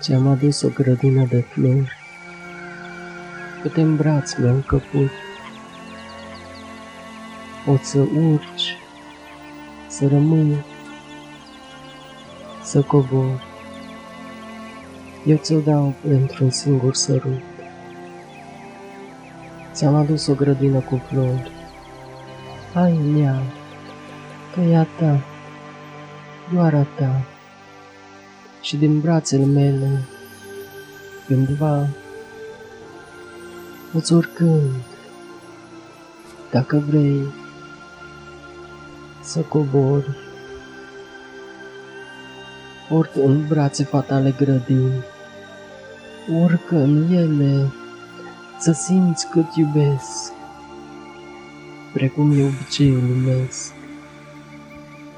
Ți-am adus o grădină de flori, câte în braț mi-au căput. Poți să urci, să rămâi, să cobori. Eu ți-o dau pentru-un singur sărut. Ți-am adus o grădină cu flori. Hai în ea, că e a ta, doar a ta. Și din brațele mele, cândva, îți urcând, dacă vrei să cobori, urc în brațe fatale grădini, urcă în ele să simți cât iubesc, precum e obiceiul lumesc.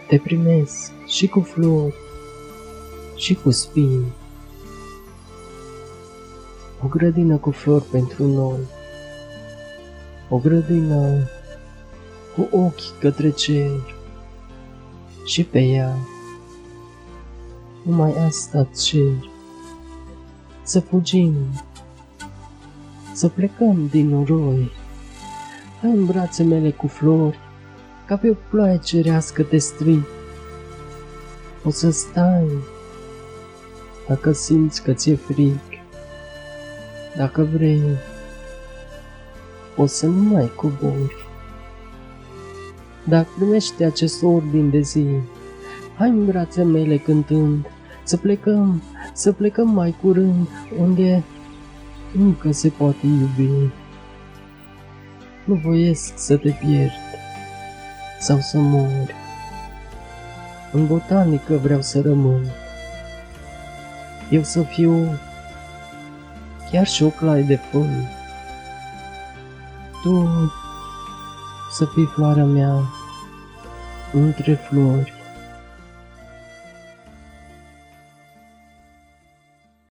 Te primesc și cu flori și cu spini. O grădină cu flori pentru noi, o grădină cu ochi către cer și pe ea numai asta cer. Să fugim, să plecăm din noroi. Hai în brațe mele cu flori, ca pe o ploaie cerească te strig. O să stai, dacă simți că ți-e frig. Dacă vrei, o să nu mai cobori. Dacă primește acest ordin de zi, hai în brațe mele cântând, să plecăm, să plecăm mai curând, unde încă se poate iubi. Nu voiesc să te pierd sau să mor. În botanică vreau să rămân. Eu să fiu chiar și o claie de fân. Tu să fii floarea mea între flori.